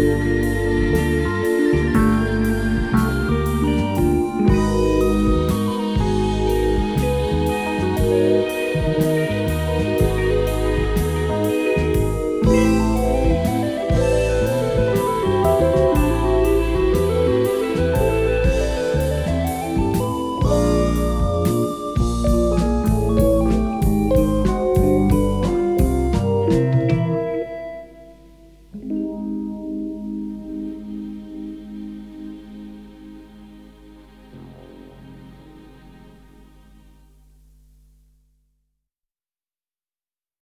Música